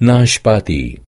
ناشباتي